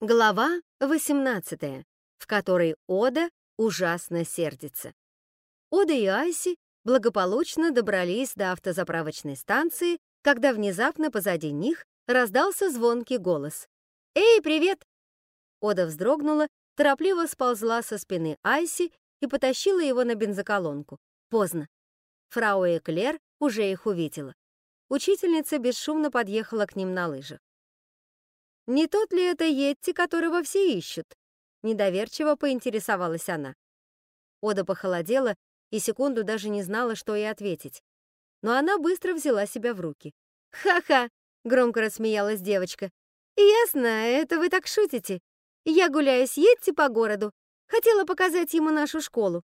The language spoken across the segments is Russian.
Глава 18, в которой Ода ужасно сердится. Ода и Айси благополучно добрались до автозаправочной станции, когда внезапно позади них раздался звонкий голос. «Эй, привет!» Ода вздрогнула, торопливо сползла со спины Айси и потащила его на бензоколонку. Поздно. Фрау Эклер уже их увидела. Учительница бесшумно подъехала к ним на лыжах. «Не тот ли это Йетти, которого все ищут?» Недоверчиво поинтересовалась она. Ода похолодела и секунду даже не знала, что ей ответить. Но она быстро взяла себя в руки. «Ха-ха!» — громко рассмеялась девочка. «Ясно, это вы так шутите. Я гуляю с Йетти по городу. Хотела показать ему нашу школу».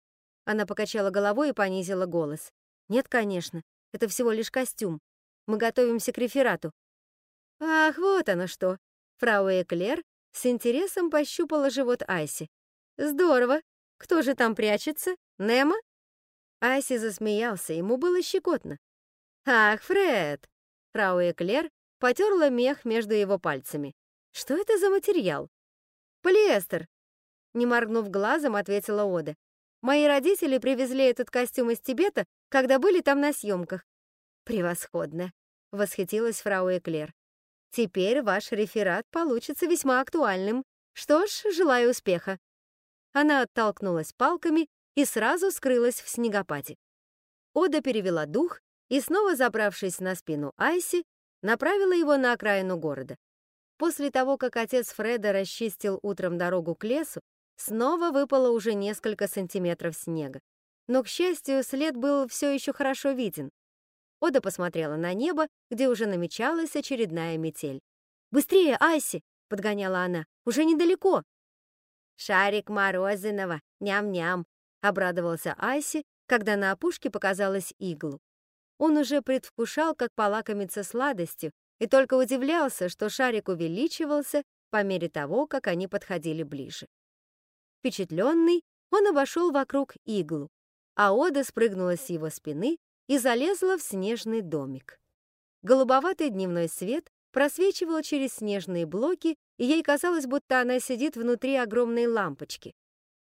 Она покачала головой и понизила голос. «Нет, конечно, это всего лишь костюм. Мы готовимся к реферату». «Ах, вот оно что!» Фрау Эклер с интересом пощупала живот Айси. «Здорово! Кто же там прячется? Немо?» Айси засмеялся, ему было щекотно. «Ах, Фред!» Фрау Эклер потерла мех между его пальцами. «Что это за материал?» «Полиэстер!» Не моргнув глазом, ответила Ода. «Мои родители привезли этот костюм из Тибета, когда были там на съемках». «Превосходно!» — восхитилась фрау Эклер. Теперь ваш реферат получится весьма актуальным. Что ж, желаю успеха». Она оттолкнулась палками и сразу скрылась в снегопаде. Ода перевела дух и, снова забравшись на спину Айси, направила его на окраину города. После того, как отец Фреда расчистил утром дорогу к лесу, снова выпало уже несколько сантиметров снега. Но, к счастью, след был все еще хорошо виден. Ода посмотрела на небо, где уже намечалась очередная метель. «Быстрее, Айси!» — подгоняла она. «Уже недалеко!» «Шарик морозиного! Ням-ням!» — обрадовался Айси, когда на опушке показалась иглу. Он уже предвкушал, как полакомиться сладостью, и только удивлялся, что шарик увеличивался по мере того, как они подходили ближе. Впечатленный, он обошел вокруг иглу, а Ода спрыгнула с его спины и залезла в снежный домик. Голубоватый дневной свет просвечивал через снежные блоки, и ей казалось, будто она сидит внутри огромной лампочки.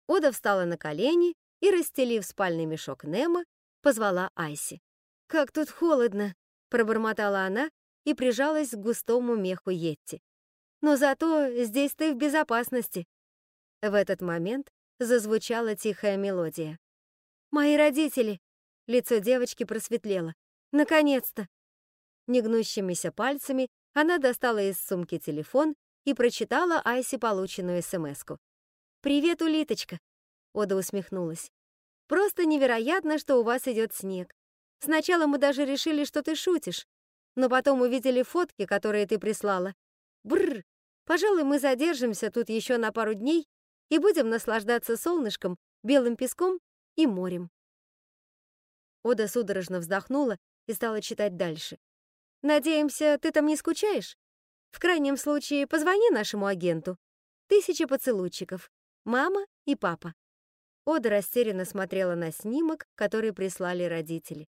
Ода встала на колени и, расстелив спальный мешок Немо, позвала Айси. «Как тут холодно!» — пробормотала она и прижалась к густому меху Йетти. «Но зато здесь ты в безопасности». В этот момент зазвучала тихая мелодия. «Мои родители!» Лицо девочки просветлело. Наконец-то! Негнущимися пальцами она достала из сумки телефон и прочитала Айси полученную смс-ку. «Привет, улиточка!» Ода усмехнулась. «Просто невероятно, что у вас идет снег. Сначала мы даже решили, что ты шутишь, но потом увидели фотки, которые ты прислала. Бррр! Пожалуй, мы задержимся тут еще на пару дней и будем наслаждаться солнышком, белым песком и морем. Ода судорожно вздохнула и стала читать дальше. «Надеемся, ты там не скучаешь? В крайнем случае, позвони нашему агенту. Тысяча поцелуйчиков. Мама и папа». Ода растерянно смотрела на снимок, который прислали родители.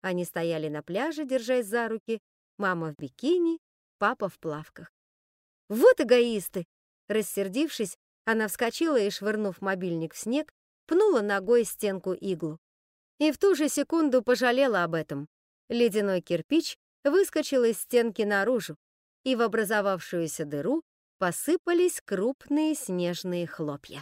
Они стояли на пляже, держась за руки, мама в бикини, папа в плавках. «Вот эгоисты!» Рассердившись, она вскочила и, швырнув мобильник в снег, пнула ногой стенку иглу и в ту же секунду пожалела об этом. Ледяной кирпич выскочил из стенки наружу, и в образовавшуюся дыру посыпались крупные снежные хлопья.